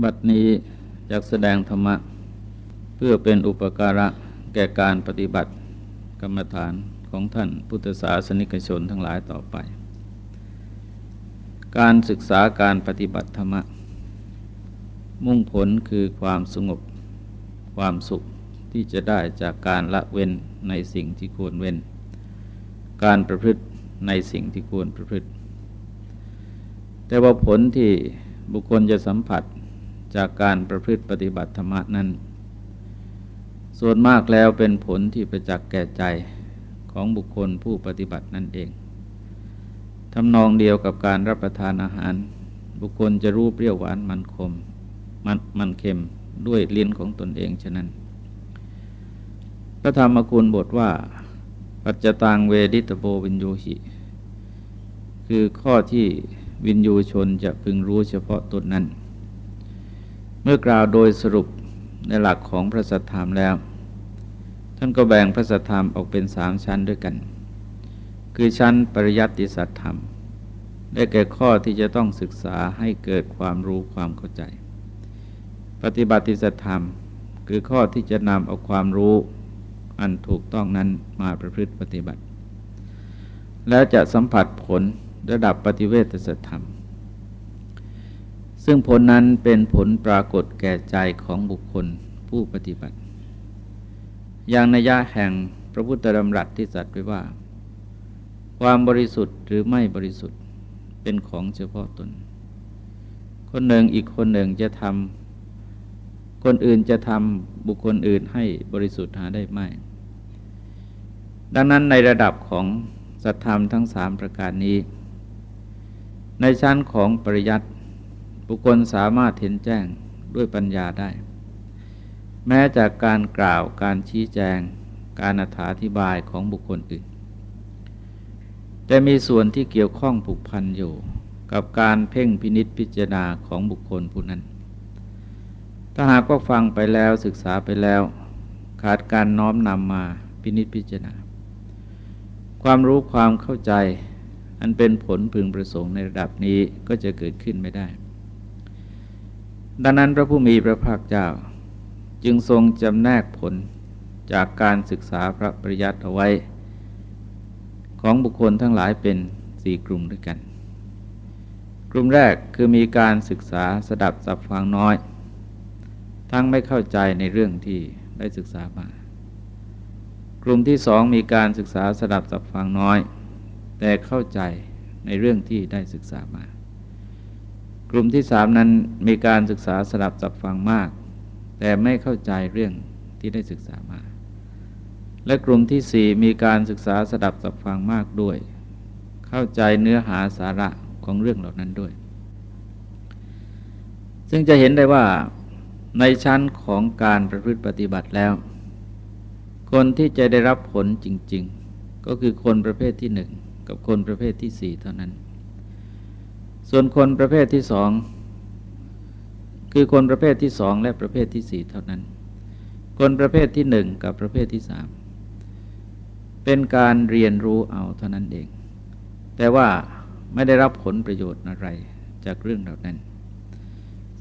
บัดนี้จักแสดงธรรมะ เพื่อเป็นอุปการะแก่การปฏิบัติกรรมฐานของท่านพุทธศาสนิกชนทั้งหลายต่อไป การศึกษาการปฏิบัติธรรมะ มุ่งผลคือความสงบความสุขที่จะได้จากการละเว้นในสิ่งที่ควรเว้น การประพฤติในสิ่งที่ควรประพฤติ แต่ว่าผลที่บุคคลจะสัมผัส จากการประพฤติปฏิบัติธรรมนั้น ส่วนมากแล้วเป็นผลที่ประจักษ์แก่ใจของบุคคลผู้ปฏิบัตินั่นเองทำนองเดียวกับการรับประทานอาหาร บุคคลจะรู้เปรี้ยวหวานมันคม มันมันเค็มด้วยลิ้นของตนเองฉะนั้น พระธรรมคุณบทว่า ปัจจตังเวดิตโบวินยูหิ คือข้อที่วินยูชนจะพึงรู้เฉพาะตนนั้น เมื่อกล่าวโดยสรุปในหลักของพระสัทธรรมแล้ว ท่านก็แบ่งพระสัทธรรมออกเป็นสามชั้นด้วยกัน คือชั้นปริยัติสัทธรรม ได้แก่ข้อที่จะต้องศึกษาให้เกิดความรู้ความเข้าใจ ปฏิบัติสัทธรรม คือข้อที่จะนำเอาความรู้อันถูกต้องนั้นมาประพฤติปฏิบัติ แล้วจะสัมผัสผลระดับปฏิเวทสัธรรม ซึ่งผลนั้นเป็นผลปรากฏแก่ใจของบุคคลผู้ปฏิบัติ อย่างนัยยะแห่งพระพุทธดำรัสที่สัตว์ไว้ว่า ความบริสุทธิ์หรือไม่บริสุทธิ์เป็นของเฉพาะตน คนหนึ่งอีกคนหนึ่งจะทำคนอื่นจะทำบุคคลอื่นให้บริสุทธิ์หาได้ไม่ดังนั้นในระดับของสัตธรรมทั้งสามประการนี้ ในชั้นของปริยัติ บุคคลสามารถเห็นแจ้งด้วยปัญญาได้ แม้จากการกล่าวการชี้แจง การอธิบายของบุคคลอื่น แต่มีส่วนที่เกี่ยวข้องผูกพันอยู่ กับการเพ่งพินิษพิจารณาของบุคคลผู้นั้น ถ้าหากว่าฟังไปแล้วศึกษาไปแล้ว ขาดการน้อมนำมาพินิษพิจารณา ความรู้ความเข้าใจอันเป็นผลพึงประสงค์ในระดับนี้ก็จะเกิดขึ้นไม่ได้ ดังนั้นพระผู้มีพระภาคเจ้า จึงทรงจำแนกผลจากการศึกษาพระปริยัติเอาไว้ ของบุคคลทั้งหลายเป็นสี่กลุ่มด้วยกัน กลุ่มแรกคือมีการศึกษาสดับสับฟังน้อย ทั้งไม่เข้าใจในเรื่องที่ได้ศึกษามา กลุ่มที่สองมีการศึกษาสดับสับฟังน้อย แต่เข้าใจในเรื่องที่ได้ศึกษามา กลุ่มที่สามนั้นมีการศึกษาสลับสับฟังมาก แต่ไม่เข้าใจเรื่องที่ได้ศึกษามา และกลุ่มที่สี่มีการศึกษาสดับสับฟังมากด้วย เข้าใจเนื้อหาสาระของเรื่องเหล่านั้นด้วย ซึ่งจะเห็นได้ว่าในชั้นของการประพฤติปฏิบัติแล้ว คนที่จะได้รับผลจริง ๆ ก็คือคนประเภทที่หนึ่งกับคนประเภทที่สี่เท่านั้น ส่วนคนประเภทที่สองคือคนประเภทที่สองและประเภทที่สี่เท่านั้น คนประเภทที่หนึ่งกับประเภทที่สามเป็นการเรียนรู้เอาเท่านั้นเอง แต่ว่าไม่ได้รับผลประโยชน์อะไรจากเรื่องเหล่านั้น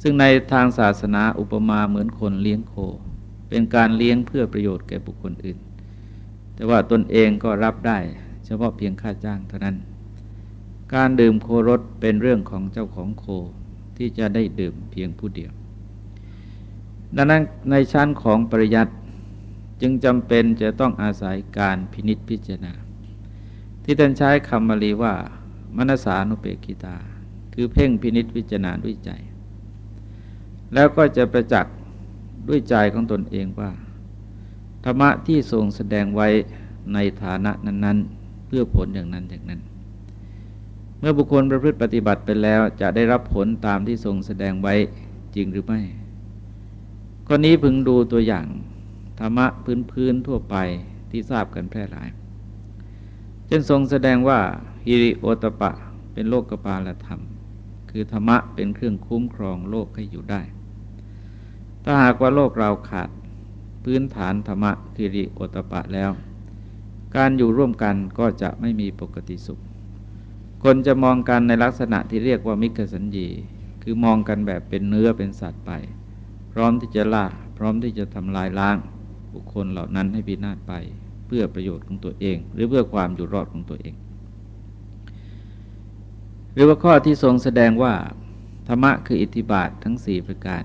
ซึ่งในทางศาสนาอุปมาเหมือนคนเลี้ยงโค เป็นการเลี้ยงเพื่อประโยชน์แก่บุคคลอื่น แต่ว่าตนเองก็รับได้เฉพาะเพียงค่าจ้างเท่านั้น การดื่มโครสเป็นเรื่องของเจ้าของโคที่จะได้ดื่มเพียงผู้เดียว ดังนั้นในชั้นของปริยัติจึงจำเป็นจะต้องอาศัยการพินิษพิจารณา ที่ท่านใช้คำมาลีว่ามนสานุเปกิตา คือเพ่งพินิษพิจารณาด้วยใจ แล้วก็จะประจักษ์ด้วยใจของตนเองว่า ธรรมะที่ทรงแสดงไว้ในฐานะนั้น ๆ เพื่อผลอย่างนั้นอย่างนั้น เมื่อบุคคลประพฤติปฏิบัติไปแล้ว จะได้รับผลตามที่ทรงแสดงไว้จริงหรือไม่ข้อนี้พึงดูตัวอย่างธรรมะพื้นพื้นทั่วไปที่ทราบกันแพร่หลาย เช่นทรงแสดงว่าฮิริโอตปะเป็นโลกกปาลธรรม คือธรรมะเป็นเครื่องคุ้มครองโลกให้อยู่ได้ ถ้าหากว่าโลกเราขาดพื้นฐานธรรมะฮิริโอตปะแล้ว การอยู่ร่วมกันก็จะไม่มีปกติสุข คนจะมองกันในลักษณะที่เรียกว่ามิกสัญญี คือมองกันแบบเป็นเนื้อเป็นสัตว์ไป พร้อมที่จะล่าพร้อมที่จะทำลายล้าง บุคคลเหล่านั้นให้พินาศไป เพื่อประโยชน์ของตัวเอง หรือเพื่อความอยู่รอดของตัวเอง หรือว่าข้อที่ทรงแสดงว่าธรรมะคืออิทธิบาททั้งสี่ประการ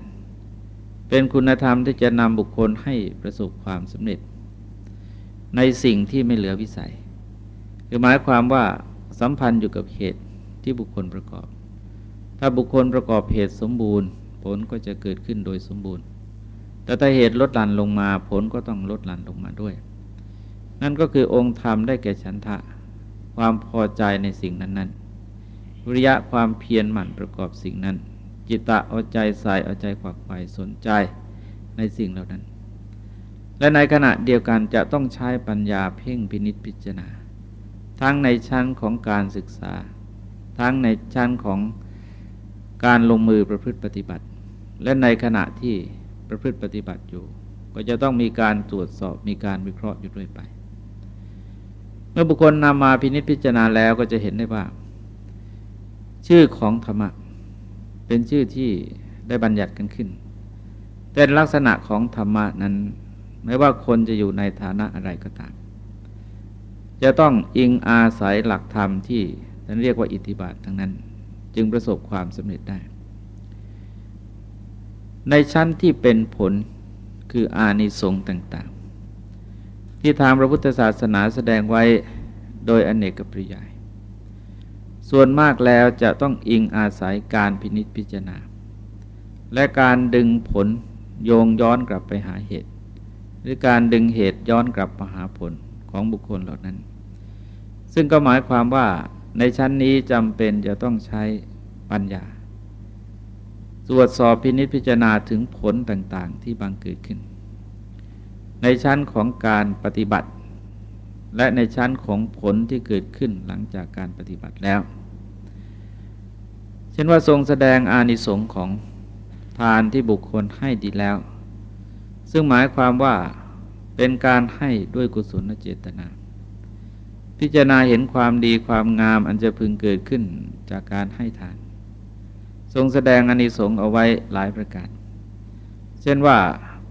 เป็นคุณธรรมที่จะนำบุคคลให้ประสบความสำเร็จ ในสิ่งที่ไม่เหลือวิสัยคือหมายความว่า สัมพันธ์อยู่กับเหตุที่บุคคลประกอบ ถ้าบุคคลประกอบเหตุสมบูรณ์ ผลก็จะเกิดขึ้นโดยสมบูรณ์ แต่ถ้าเหตุลดหลั่นลงมาผลก็ต้องลดหลั่นลงมาด้วย นั่นก็คือองค์ธรรมได้แก่ฉันทะ ความพอใจในสิ่งนั้นๆวิริยะความเพียรหมั่นประกอบสิ่งนั้น จิตตะเอาใจใส่เอาใจขวักไขว่สนใจในสิ่งเหล่านั้น และในขณะเดียวกันจะต้องใช้ปัญญาเพ่งพินิษพิจารณา ทั้งในชั้นของการศึกษา ทั้งในชั้นของการลงมือประพฤติปฏิบัติ และในขณะที่ประพฤติปฏิบัติอยู่ ก็จะต้องมีการตรวจสอบมีการวิเคราะห์อยู่ด้วยไป เมื่อบุคคลนำมาพินิจพิจารณาแล้วก็จะเห็นได้ว่า ชื่อของธรรมะเป็นชื่อที่ได้บัญญัติกันขึ้น แต่ลักษณะของธรรมะนั้น ไม่ว่าคนจะอยู่ในฐานะอะไรก็ตาม จะต้องอิงอาศัยหลักธรรมที่ท่านเรียกว่าอิทธิบาททั้งนั้น จึงประสบความสำเร็จได้ ในชั้นที่เป็นผลคืออานิสงส์ต่างๆ ที่ทางพระพุทธศาสนาแสดงไว้โดยอเนกปริยาย ส่วนมากแล้วจะต้องอิงอาศัยการพินิจพิจารณา และการดึงผลโยงย้อนกลับไปหาเหตุ หรือการดึงเหตุย้อนกลับมาหาผลของบุคคลเหล่านั้น ซึ่งก็หมายความว่าในชั้นนี้จำเป็นจะต้องใช้ปัญญา ตรวจสอบพินิจพิจารณาถึงผลต่างๆ ที่บังเกิดขึ้น ในชั้นของการปฏิบัติ และในชั้นของผลที่เกิดขึ้นหลังจากการปฏิบัติแล้ว เช่นว่าทรงแสดงอานิสงส์ของทานที่บุคคลให้ดีแล้ว ซึ่งหมายความว่าเป็นการให้ด้วยกุศลเจตนา พิจารณาเห็นความดีความงามอันจะพึงเกิดขึ้นจากการให้ทาน ทรงแสดงอานิสงส์เอาไว้หลายประการ เช่นว่า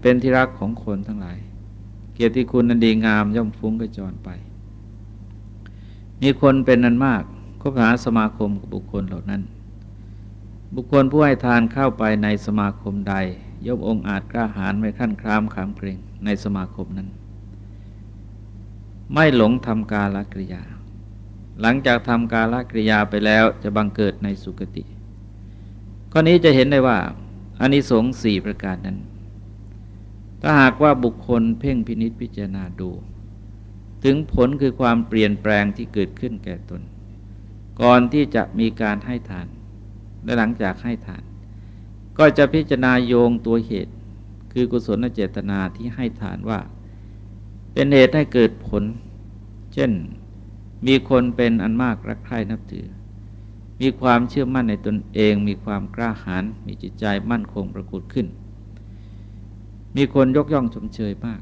เป็นที่รักของคนทั้งหลาย เกียรติคุณอันดีงามย่อมฟุ้งกระจรไป มีคนเป็นนันมากคบหาสมาคมกับบุคคลเหล่านั้น บุคคลผู้ให้ทานเข้าไปในสมาคมใดย่อมองอาจกล้าหาญไม่ขั้นครามขามเกรงในสมาคมนั้น ไม่หลงทำกาลกริยา หลังจากทำกาลกริยาไปแล้วจะบังเกิดในสุคติ ข้อนี้จะเห็นได้ว่าอานิสงส์สี่ประการนั้น ถ้าหากว่าบุคคลเพ่งพินิษพิจารณาดู ถึงผลคือความเปลี่ยนแปลงที่เกิดขึ้นแก่ตน ก่อนที่จะมีการให้ทาน และหลังจากให้ทาน ก็จะพิจารณาโยงตัวเหตุ คือกุศลเจตนาที่ให้ฐานว่า เป็นเหตุให้เกิดผล เช่นมีคนเป็นอันมากรักใคร่นับถือ มีความเชื่อมั่นในตนเอง มีความกล้าหาญมีจิตใจมั่นคงประกุดขึ้น มีคนยกย่องชมเชยมาก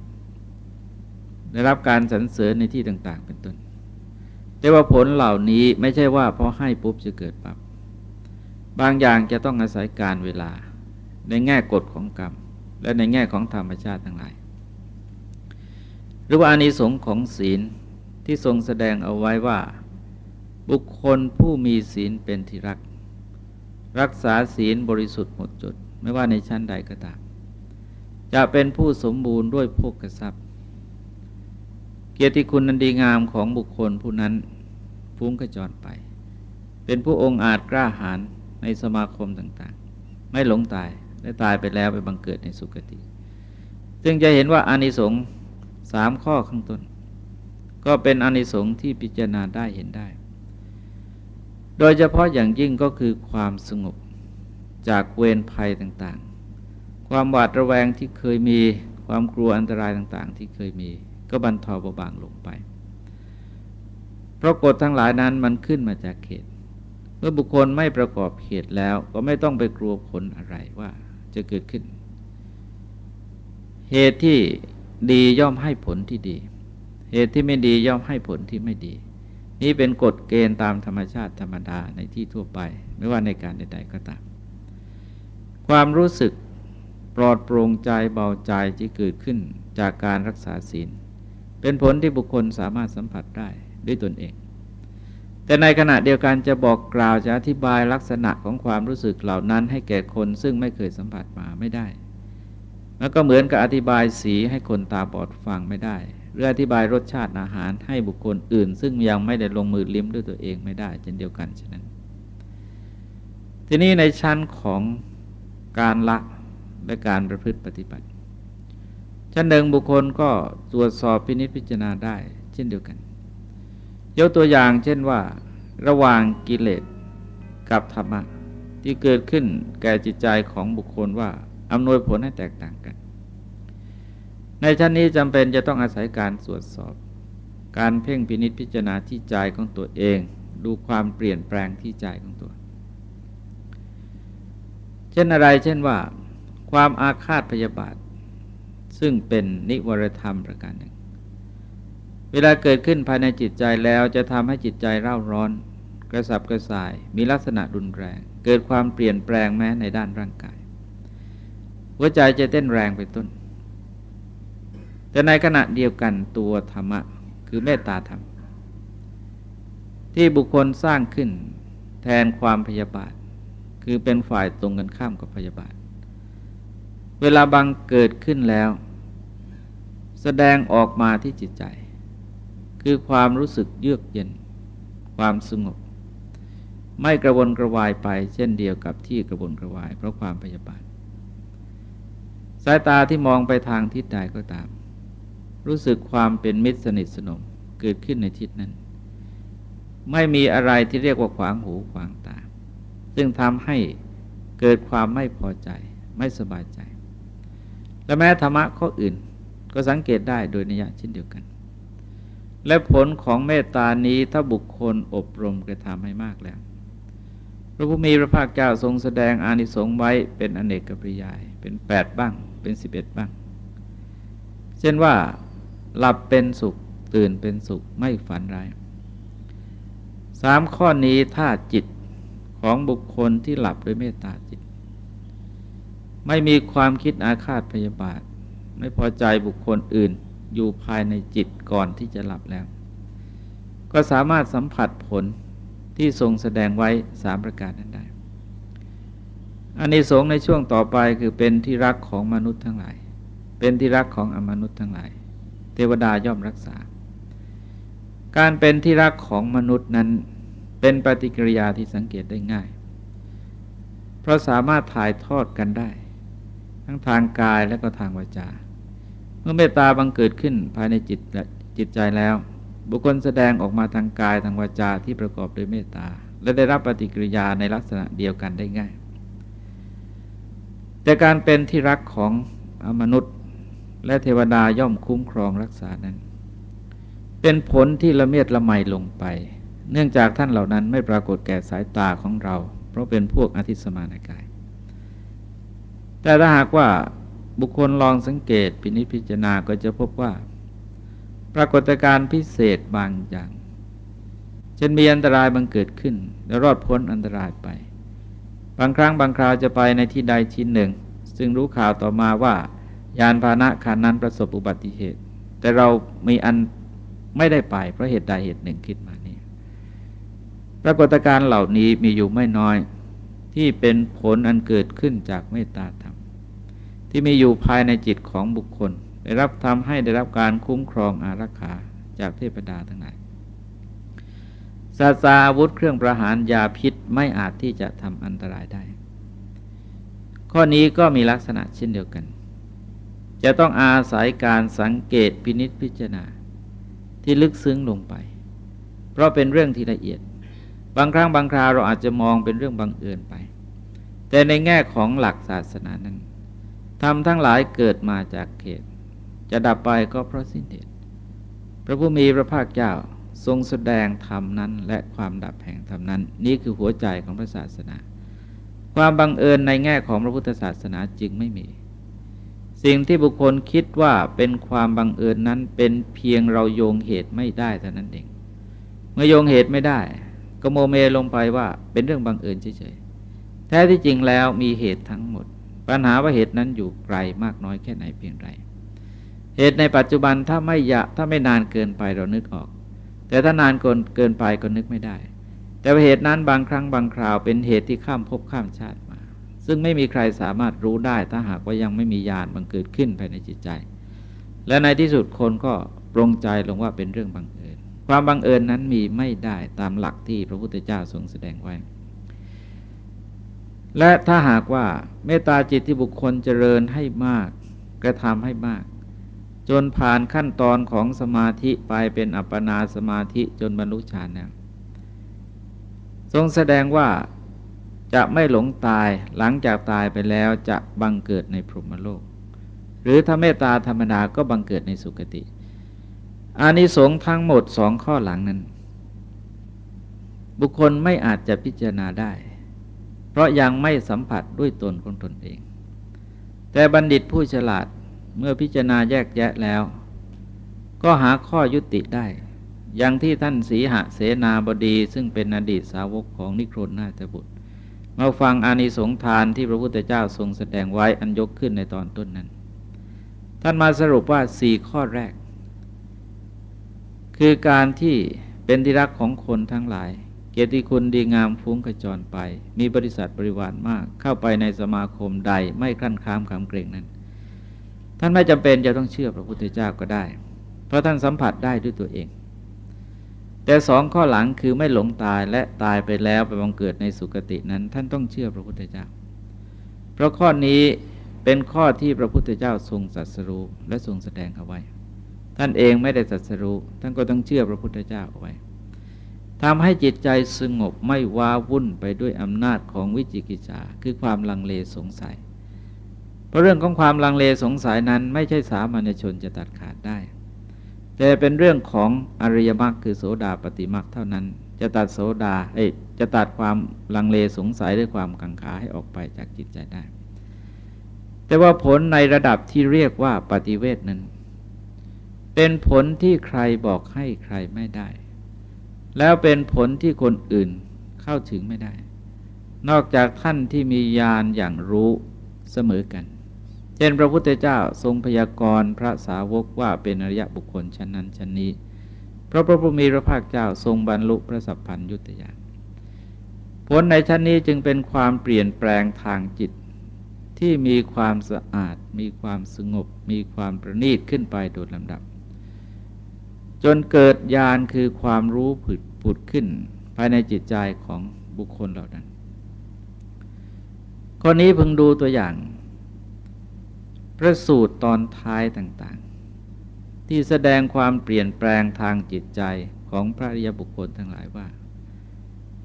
ได้รับการสรรเสริญในที่ต่าง ๆ เป็นต้น แต่ว่าผลเหล่านี้ไม่ใช่ว่าพอให้ปุ๊บจะเกิดปับบางอย่างจะต้องอาศัยการเวลาในแง่กฎของกรรม และในแง่ของธรรมชาติทั้งหลาย หรือว่าอานิสงส์ของศีลที่ทรงแสดงเอาไว้ว่า บุคคลผู้มีศีลเป็นที่รัก รักษาศีลบริสุทธิ์หมดจด ไม่ว่าในชั้นใดก็ตามจะเป็นผู้สมบูรณ์ด้วยพกทรัพย์ เกียรติคุณนันดีงามของบุคคลผู้นั้นฟุ้งกระจรไป เป็นผู้องอาจกล้าหาญในสมาคมต่างๆ ไม่หลงตายและตายไปแล้วไปบังเกิดในสุคติ ซึ่งจะเห็นว่าอานิสงส์ สามข้อข้างต้น ก็เป็นอนิสงส์ที่พิจารณาได้เห็นได้ โดยเฉพาะอย่างยิ่งก็คือความสงบจากเวรภัยต่างๆ ความหวาดระแวงที่เคยมี ความกลัวอันตรายต่างๆ ที่เคยมี ก็บรรเทาเบาบางลงไป เพราะกฎทั้งหลายนั้นมันขึ้นมาจากเขตเมื่อบุคคลไม่ประกอบเขตแล้วก็ไม่ต้องไปกลัวผลอะไรว่าจะเกิดขึ้น เหตุที่ ดีย่อมให้ผลที่ดี เหตุที่ไม่ดีย่อมให้ผลที่ไม่ดี นี่เป็นกฎเกณฑ์ตามธรรมชาติธรรมดาในที่ทั่วไป ไม่ว่าในการใด ๆ ก็ตาม ความรู้สึกปลอดโปร่งใจเบาใจที่เกิดขึ้นจากการรักษาศีล เป็นผลที่บุคคลสามารถสัมผัสได้ด้วยตนเอง แต่ในขณะเดียวกันจะบอกกล่าวจะอธิบายลักษณะของความรู้สึกเหล่านั้นให้แก่คนซึ่งไม่เคยสัมผัสมาไม่ได้ แล้วก็เหมือนกับอธิบายสีให้คนตาบอดฟังไม่ได้ หรืออธิบายรสชาติอาหารให้บุคคลอื่น ซึ่งยังไม่ได้ลงมือลิ้มด้วยตัวเองไม่ได้ เช่นเดียวกันฉะนั้น ทีนี้ในชั้นของการละและการประพฤติปฏิบัติ ชั้นหนึ่งบุคคลก็ตรวจสอบพินิจพิจารณาได้ เช่นเดียวกัน ยกตัวอย่างเช่นว่า ระหว่างกิเลสกับธรรมะที่เกิดขึ้นแก่จิตใจของบุคคลว่าอำนวยผลให้แตกต่าง ในชั้นนี้จำเป็นจะต้องอาศัยการตรวจสอบ การเพ่งพินิษพิจารณาที่ใจของตัวเอง ดูความเปลี่ยนแปลงที่ใจของตัว เช่นอะไรเช่นว่า ความอาฆาตพยาบาท ซึ่งเป็นนิวรธรรมประการหนึ่ง เวลาเกิดขึ้นภายในจิตใจแล้วจะทำให้จิตใจเร่าร้อน กระสับกระส่าย มีลักษณะรุนแรง เกิดความเปลี่ยนแปลงแม้ในด้านร่างกาย หัวใจจะเต้นแรงไปต้น แต่ในขณะเดียวกันตัวธรรมะ คือเมตตาธรรม ที่บุคคลสร้างขึ้นแทนความพยาบาท คือเป็นฝ่ายตรงกันข้ามกับพยาบาท เวลาบังเกิดขึ้นแล้ว แสดงออกมาที่จิตใจ คือความรู้สึกเยือกเย็น ความสงบ ไม่กระวนกระวายไปเช่นเดียวกับที่กระวนกระวาย เพราะความพยาบาท สายตาที่มองไปทางทิศใดก็ตาม รู้สึกความเป็นมิตรสนิทสนมเกิดขึ้นในทิศนั้น ไม่มีอะไรที่เรียกว่าขวางหูขวางตา ซึ่งทำให้เกิดความไม่พอใจ ไม่สบายใจ และแม้ธรรมะข้ออื่นก็สังเกตได้โดยนิยะเช่นเดียวกัน และผลของเมตตานี้ถ้าบุคคลอบรมกระทำให้มากแล้วพระพุทธมีพระภาคเจ้าทรงแสดงอานิสงส์ไว้เป็นอเนกกปริยาย เป็นแปดบ้าง เป็นสิบเอ็ดบ้าง เช่นว่า หลับเป็นสุข ตื่นเป็นสุขไม่ฝันร้ายสามข้อนี้ถ้าจิตของบุคคลที่หลับด้วยเมตตาจิต ไม่มีความคิดอาฆาตพยาบาท ไม่พอใจบุคคลอื่นอยู่ภายในจิตก่อนที่จะหลับแล้ว ก็สามารถสัมผัสผลที่ทรงแสดงไว้สามประการนั้นได้อันนี้สงในช่วงต่อไปคือเป็นที่รักของมนุษย์ทั้งหลาย เป็นที่รักของอมนุษย์ทั้งหลาย เทวดาย่อมรักษา การเป็นที่รักของมนุษย์นั้นเป็นปฏิกิริยาที่สังเกตได้ง่าย เพราะสามารถถ่ายทอดกันได้ ทั้งทางกายและก็ทางวาจา เมื่อเมตตาบังเกิดขึ้นภายในจิตและจิตใจแล้ว บุคคลแสดงออกมาทางกายทางวาจาที่ประกอบด้วยเมตตา และได้รับปฏิกิริยาในลักษณะเดียวกันได้ง่าย แต่การเป็นที่รักของอมนุษย์ และเทวดาย่อมคุ้มครองรักษานั้น เป็นผลที่ละเมียดละไมลงไป เนื่องจากท่านเหล่านั้นไม่ปรากฏแก่สายตาของเรา เพราะเป็นพวกอธิสมานกาย แต่ถ้าหากว่าบุคคลลองสังเกตพินิจพิจารณาก็จะพบว่า ปรากฏการณ์พิเศษบางอย่างเช่นมีอันตรายบังเกิดขึ้น และรอดพ้นอันตรายไป บางครั้งบางคราวจะไปในที่ใดที่หนึ่ง ซึ่งรู้ข่าวต่อมาว่า ยานพาหนะคันนั้นประสบอุบัติเหตุ แต่เรามีอันไม่ได้ไปเพราะเหตุใดเหตุหนึ่งคิดมานี่ปรากฏการณ์เหล่านี้มีอยู่ไม่น้อยที่เป็นผลอันเกิดขึ้นจากเมตตาธรรม ที่มีอยู่ภายในจิตของบุคคล ได้รับทำให้ได้รับการคุ้มครองอารักขาจากเทพดาทั้งหลายศาสาอาวุธเครื่องประหารยาพิษไม่อาจที่จะทำอันตรายได้ ข้อนี้ก็มีลักษณะเช่นเดียวกัน จะต้องอาศัยการสังเกตพินิษพิจารณา ที่ลึกซึ้งลงไป เพราะเป็นเรื่องที่ละเอียด บางครั้งบางคราวเราอาจจะมองเป็นเรื่องบังเอิญไป แต่ในแง่ของหลักศาสนานั้นทำทั้งหลายเกิดมาจากเหตุ จะดับไปก็เพราะสิ้นเหตุพระผู้มีพระภาคเจ้าทรงแสดงธรรมนั้น และความดับแห่งธรรมนั้น นี่คือหัวใจของพระศาสนา ความบังเอิญในแง่ของพระพุทธศาสนาจึงไม่มี สิ่งที่บุคคลคิดว่าเป็นความบังเอิญนั้นเป็นเพียงเราโยงเหตุไม่ได้เท่านั้นเอง เมื่อโยงเหตุไม่ได้ ก็โมเมลงไปว่าเป็นเรื่องบังเอิญเฉยๆแท้ที่จริงแล้วมีเหตุทั้งหมด ปัญหาว่าเหตุนั้นอยู่ไกลมากน้อยแค่ไหนเพียงไร เหตุในปัจจุบันถ้าไม่ยะถ้าไม่นานเกินไปเรานึกออก แต่ถ้านานเกินเกินไปก็นึกไม่ได้ แต่เหตุนั้นบางครั้งบางคราวเป็นเหตุที่ข้ามภพข้ามชาติ ซึ่งไม่มีใครสามารถรู้ได้ ถ้าหากว่ายังไม่มีญาณบังเกิดขึ้นภายในจิตใจ และในที่สุดคนก็ปรงใจลงว่าเป็นเรื่องบังเอิญ ความบังเอิญนั้นมีไม่ได้ตามหลักที่พระพุทธเจ้าทรงแสดงไว้ และถ้าหากว่าเมตตาจิตที่บุคคลเจริญให้มาก กระทำให้มาก จนผ่านขั้นตอนของสมาธิไปเป็นอัปปนาสมาธิจนบรรลุฌานแล้วทรงแสดงว่า จะไม่หลงตายหลังจากตายไปแล้วจะบังเกิดในพรหมโลก หรือถ้าเมตตาธรรมดาก็บังเกิดในสุคติ อานิสงส์ทั้งหมดสองข้อหลังนั้น บุคคลไม่อาจจะพิจารณาได้ เพราะยังไม่สัมผัสด้วยตนของตนเอง แต่บัณฑิตผู้ฉลาดเมื่อพิจารณาแยกแยะแล้ว ก็หาข้อยุติได้อย่างที่ท่านสีหะเสนาบดีซึ่งเป็นอดีตสาวกของนิโครนนาถบุตร มาฟังอานิสงทานที่พระพุทธเจ้าทรงแสดงไว้อันยกขึ้นในตอนต้นนั้น ท่านมาสรุปว่าสี่ข้อแรก คือการที่เป็นที่รักของคนทั้งหลาย เกียรติคุณดีงามฟุ้งกระจรไป มีบริษัทบริวารมาก เข้าไปในสมาคมใดไม่คลั่นค้ามคำเกรงนั้น ท่านไม่จำเป็นจะต้องเชื่อพระพุทธเจ้าก็ได้ เพราะท่านสัมผัสได้ด้วยตัวเอง แต่สองข้อหลังคือไม่หลงตายและตายไปแล้วไปบังเกิดในสุคตินั้น ท่านต้องเชื่อพระพุทธเจ้า เพราะข้อนี้เป็นข้อที่พระพุทธเจ้าทรงสัสรู้และทรงแสดงเอาไว้ ท่านเองไม่ได้สัสรู้ท่านก็ต้องเชื่อพระพุทธเจ้าเอาไว้ทำให้จิตใจสงบไม่ว้าวุ่นไปด้วยอำนาจของวิจิกิจาคือความลังเลสงสัย เพราะเรื่องของความลังเลสงสัยนั้นไม่ใช่สามัญชนจะตัดขาดได้ แต่เป็นเรื่องของอริยมรรคคือโสดาปฏิมรรคเท่านั้น จะตัดโสดาเอ้จะตัดความลังเลสงสัยด้วยความกังขาให้ออกไปจากจิตใจได้ แต่ว่าผลในระดับที่เรียกว่าปฏิเวทนั้น เป็นผลที่ใครบอกให้ใครไม่ได้ แล้วเป็นผลที่คนอื่นเข้าถึงไม่ได้ นอกจากท่านที่มีญาณอย่างรู้เสมอกัน เช่นพระพุทธเจ้าทรงพยากรณ์พระสาวกว่าเป็นอริยบุคคลชั้นนั้นชั้นนี้ เพราะพระพุทธมีพระภาคเจ้าทรงบรรลุพระสัพพัญยุตยานผลในชั้นนี้จึงเป็นความเปลี่ยนแปลงทางจิตที่มีความสะอาด มีความสงบ มีความประณีตขึ้นไปโดยลำดับ จนเกิดญาณคือความรู้ผุดผุดขึ้น ภายในจิตใจของบุคคลเหล่านั้นคนนี้พึงดูตัวอย่าง พระสูตรตอนท้ายต่างๆ ที่แสดงความเปลี่ยนแปลงทางจิตใจของพระริยบุคคลทั้งหลายว่า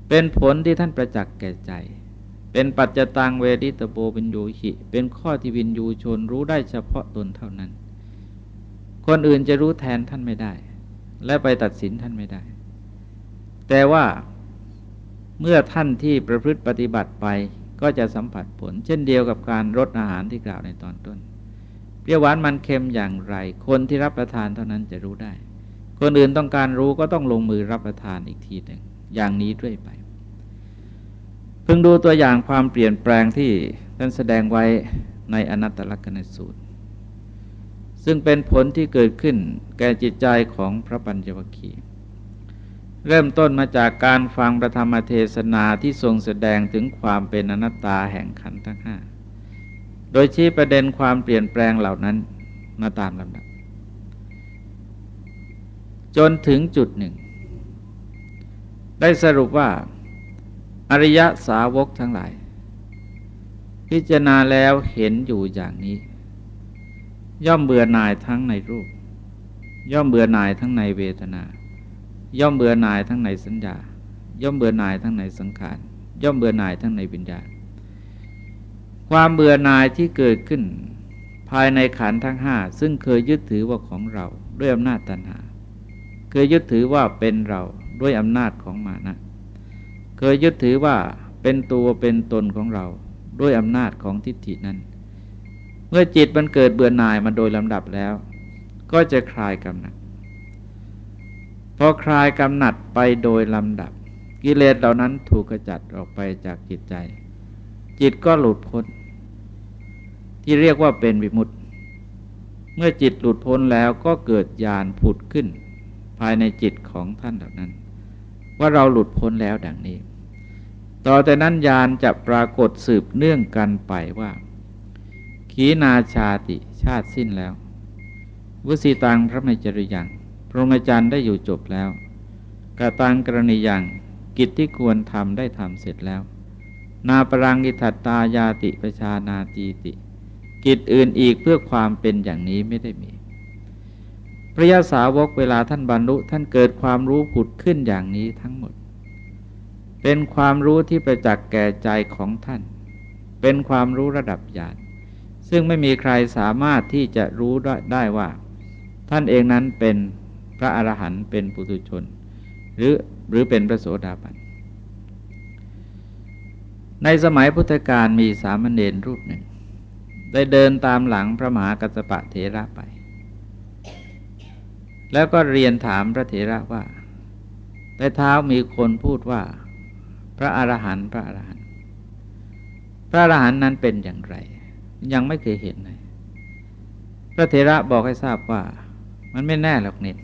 เป็นผลที่ท่านประจักษ์แก่ใจ เป็นปัจจตังเวดิตโบวินยูหิ เป็นข้อที่วินยูชนรู้ได้เฉพาะตนเท่านั้น คนอื่นจะรู้แทนท่านไม่ได้ และไปตัดสินท่านไม่ได้ แต่ว่าเมื่อท่านที่ประพฤติปฏิบัติไปก็จะสัมผัสผล เช่นเดียวกับการรดอาหารที่กล่าวในตอนต้น เปรี้ยวหวานมันเค็มอย่างไร คนที่รับประทานเท่านั้นจะรู้ได้ คนอื่นต้องการรู้ก็ต้องลงมือรับประทานอีกทีหนึ่งอย่างนี้ด้วยไป เพิ่งดูตัวอย่างความเปลี่ยนแปลงที่ท่านแสดงไว้ในอนัตตลกนสูตร ซึ่งเป็นผลที่เกิดขึ้นแก่จิตใจของพระปัญจวัคคีย์เริ่มต้นมาจากการฟังประธรรมเทศนาที่ทรงแสดงถึงความเป็นอนัตตาแห่งขันธ์ทั้งห้า โดยชี้ประเด็นความเปลี่ยนแปลงเหล่านั้นมาตามลำดับ จนถึงจุดหนึ่ง ได้สรุปว่า อริยสาวกทั้งหลาย พิจารณาแล้วเห็นอยู่อย่างนี้ ย่อมเบื่อหน่ายทั้งในรูป ย่อมเบื่อหน่ายทั้งในเวทนา ย่อมเบื่อหน่ายทั้งในสัญญา ย่อมเบื่อหน่ายทั้งในสังขาร ย่อมเบื่อหน่ายทั้งในวิญญาณ ความเบื่อหน่ายที่เกิดขึ้น ภายในขันทั้งห้าซึ่งเคยยึดถือว่าของเราด้วยอำนาจตัณหา เคยยึดถือว่าเป็นเราด้วยอำนาจของมานะ เคยยึดถือว่าเป็นตัวเป็นตนของเราด้วยอำนาจของทิฏฐินั้น เมื่อจิตมันเกิดเบื่อหน่ายมาโดยลำดับแล้ว ก็จะคลายกำหนัดพอคลายกำหนัดไปโดยลำดับ กิเลสเหล่านั้นถูกกระจัดออกไปจากจิตใจ จิตก็หลุดพ้น ที่เรียกว่าเป็นวิมุตติ เมื่อจิตหลุดพ้นแล้วก็เกิดญาณผุดขึ้น ภายในจิตของท่านเหล่านั้น ว่าเราหลุดพ้นแล้วดังนี้ ต่อแต่นั้นญาณจะปรากฏสืบเนื่องกันไปว่าขีนาชาติชาติสิ้นแล้ววุสีตังพระมจริยังพระมจรรย์ได้อยู่จบแล้วกตังกรณียังกิจที่ควรทำได้ทำเสร็จแล้ว นาปรังกิทัตตายาติประชานาจีติ กิจอื่นอีกเพื่อความเป็นอย่างนี้ไม่ได้มี พระยาสาวกเวลาท่านบรรลุท่านเกิดความรู้ผุดขึ้นอย่างนี้ทั้งหมด เป็นความรู้ที่ประจักษ์แก่ใจของท่าน เป็นความรู้ระดับญาณซึ่งไม่มีใครสามารถที่จะรู้ได้ว่า ท่านเองนั้นเป็นพระอรหันต์เป็นปุถุชน หรือหรือเป็นพระโสดาบันในสมัยพุทธกาลมีสามเณรรูปหนึ่ง ได้เดินตามหลังพระมหากัสปะเถระไป แล้วก็เรียนถามพระเถระว่าแต่เท้ามีคนพูดว่า พระอรหันต์พระอรหันต์พระอรหันต์นั้นเป็นอย่างไร ยังไม่เคยเห็นเลยพระเถระบอกให้ทราบว่า มันไม่แน่หรอกเน็ต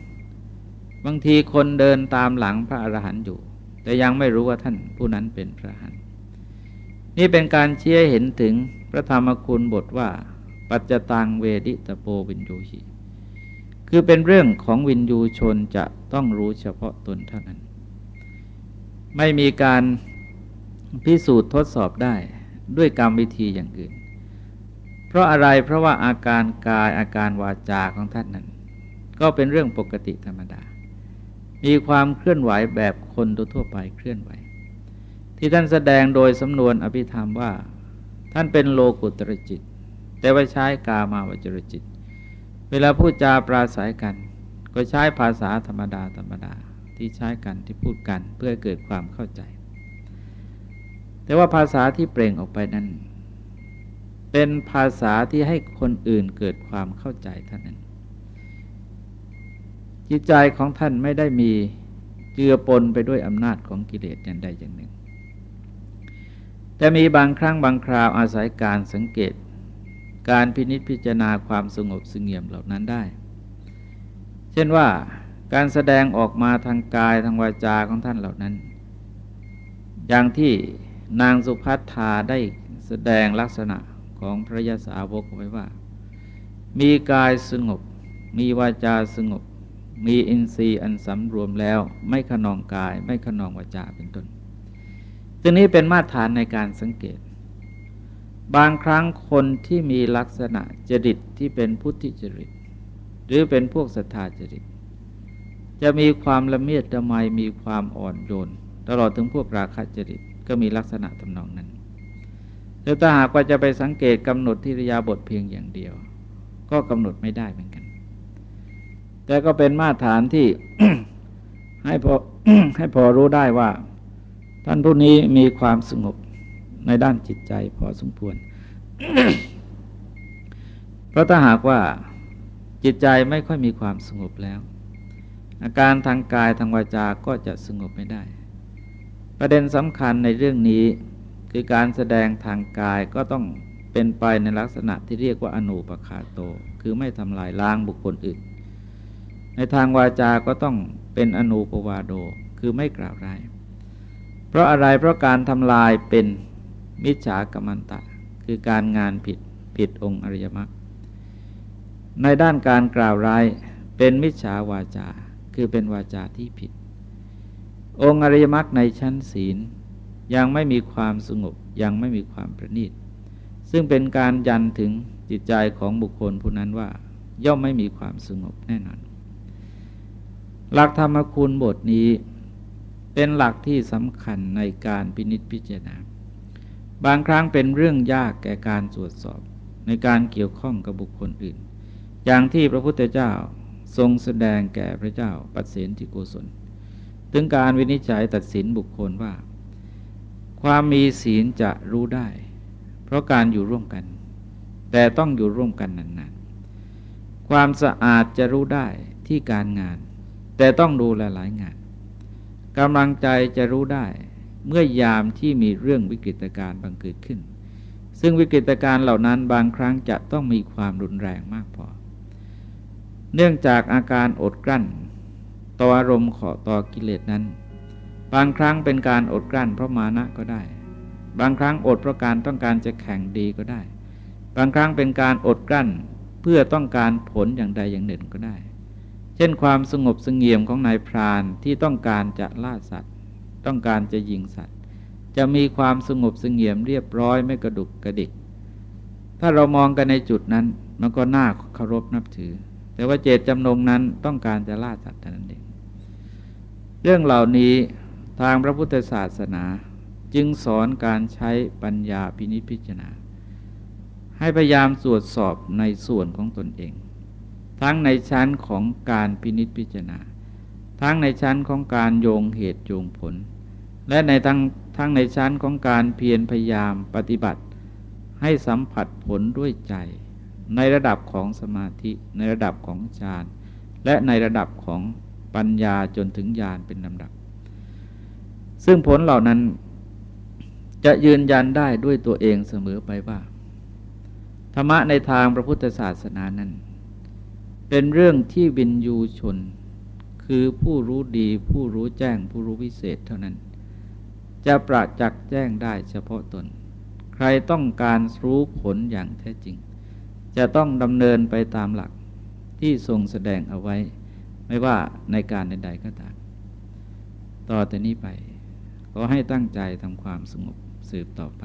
บางทีคนเดินตามหลังพระอรหันต์อยู่ แต่ยังไม่รู้ว่าท่านผู้นั้นเป็นพระอรหันต์นี่เป็นการเชี้ยเห็นถึง พระธรรมคุณบทว่า ปัจจตังเวดิตโปวินยูหีคือเป็นเรื่องของวินยูชนจะต้องรู้เฉพาะตนเท่านั้น ไม่มีการพิสูจน์ทดสอบได้ด้วยกรรมวิธีอย่างอื่น เพราะอะไรเพราะว่าอาการกายอาการวาจาของท่านนั้น ก็เป็นเรื่องปกติธรรมดา มีความเคลื่อนไหวแบบคนทั่วไปเคลื่อนไหว ที่ท่านแสดงโดยสำนวนอภิธรรมว่า ท่านเป็นโลกุตรจิต แต่ว่าใช้กามาวจรจิต เวลาพูดจาปราศัยกัน ก็ใช้ภาษาธรรมดาธรรมดาที่ใช้กันที่พูดกันเพื่อเกิดความเข้าใจ แต่ว่าภาษาที่เปล่งออกไปนั้น เป็นภาษาที่ให้คนอื่นเกิดความเข้าใจท่านนั้น จิตใจของท่านไม่ได้มีเจือปนไปด้วยอำนาจของกิเลสอย่างใดอย่างหนึ่ง แต่มีบางครั้งบางคราวอาศัยการสังเกต การพินิจพิจารณาความสงบสงเงียมเหล่านั้นได้ เช่นว่าการแสดงออกมาทางกายทางวาจาของท่านเหล่านั้น อย่างที่นางสุภัทธาได้แสดงลักษณะของพระยาสาวกไว้ว่า มีกายสงบ มีวาจาสงบ มีอินทรีย์อันสำรวมแล้ว ไม่ขนองกายไม่ขนองวาจาเป็นต้น จึงนี้เป็นมาตรฐานในการสังเกต บางครั้งคนที่มีลักษณะจริตที่เป็นพุทธิจริต หรือเป็นพวกศรัทธาจริต จะมีความละเมียดละไมมีความอ่อนโยนตลอดถึงพวกราคะจริตก็มีลักษณะทำนองนั้นแต่ถ้าหากว่าจะไปสังเกตกำหนดทิรยาบทเพียงอย่างเดียว ก็กำหนดไม่ได้เหมือนกัน แต่ก็เป็นมาตรฐานที่ให้พอให้พอรู้ได้ว่า ท่านผู้นี้มีความสงบในด้านจิตใจพอสมควร เพราะถ้าหากว่าจิตใจไม่ค่อยมีความสงบแล้ว อาการทางกายทางวาจาก็จะสงบไม่ได้ ประเด็นสำคัญในเรื่องนี้คือการแสดงทางกายก็ต้องเป็นไปในลักษณะที่เรียกว่าอนุปคาโต คือไม่ทำลายล้างบุคคลอื่น ในทางวาจาก็ต้องเป็นอนุปวาโด คือไม่กล่าวร้าย เพราะอะไรเพราะการทำลายเป็นมิจฉากรรมันตะ คือการงานผิดผิดองค์อริยมรรคในด้านการกล่าวร้ายเป็นมิจฉาวาจา คือเป็นวาจาที่ผิด องค์อริยมรรคในชั้นศีล ยังไม่มีความสงบยังไม่มีความประณีต ซึ่งเป็นการยันถึงจิตใจของบุคคลผู้นั้นว่า ย่อมไม่มีความสงบแน่นอน หลักธรรมคุณบทนี้ เป็นหลักที่สำคัญในการพินิจพิจารณา บางครั้งเป็นเรื่องยากแก่การตรวจสอบในการเกี่ยวข้องกับบุคคลอื่น อย่างที่พระพุทธเจ้าทรงแสดงแก่พระเจ้าปัสเสนทิโกศลถึงการวินิจฉัยตัดสินบุคคลว่า ความมีศีลจะรู้ได้ เพราะการอยู่ร่วมกัน แต่ต้องอยู่ร่วมกันนานๆ ความสะอาดจะรู้ได้ที่การงาน แต่ต้องดูหลายๆงาน กำลังใจจะรู้ได้ เมื่อยามที่มีเรื่องวิกฤตการณ์บังเกิดขึ้น ซึ่งวิกฤตการณ์เหล่านั้นบางครั้งจะต้องมีความรุนแรงมากพอ เนื่องจากอาการอดกลั้นต่ออารมณ์ขอต่อกิเลสนั้น บางครั้งเป็นการอดกลั้นเพราะมานะก็ได้ บางครั้งอดเพราะการต้องการจะแข่งดีก็ได้ บางครั้งเป็นการอดกลั้นเพื่อต้องการผลอย่างใดอย่างหนึ่งก็ได้ เช่นความสงบสงเงียมของนายพรานที่ต้องการจะล่าสัตว์ ต้องการจะยิงสัตว์ จะมีความสงบสงเงียมเรียบร้อยไม่กระดุกกระดิก ถ้าเรามองกันในจุดนั้นมันก็น่าเคารพนับถือ แต่ว่าเจตจำนงนั้นต้องการจะล่าสัตว์เท่านั้นเอง เรื่องเหล่านี้ทางพระพุทธศาสนาจึงสอนการใช้ปัญญาพินิจพิจารณา ให้พยายามตรวจสอบในส่วนของตนเอง ทั้งในชั้นของการพินิจพิจารณา ทั้งในชั้นของการโยงเหตุโยงผล และในทั้งทั้งในชั้นของการเพียรพยายามปฏิบัติ ให้สัมผัสผลด้วยใจ ในระดับของสมาธิในระดับของฌานและในระดับของปัญญาจนถึงญาณเป็นลำดับ ซึ่งผลเหล่านั้นจะยืนยันได้ด้วยตัวเองเสมอไปว่า ธรรมะในทางพระพุทธศาสนานั้น เป็นเรื่องที่วินยูชน คือผู้รู้ดีผู้รู้แจ้งผู้รู้วิเศษเท่านั้น จะประจักษ์แจ้งได้เฉพาะตน ใครต้องการรู้ผลอย่างแท้จริง จะต้องดำเนินไปตามหลักที่ทรงแสดงเอาไว้ ไม่ว่าในการใดๆก็ตาม ต่อแต่นี้ไป ขอให้ตั้งใจทำความสงบสืบต่อไป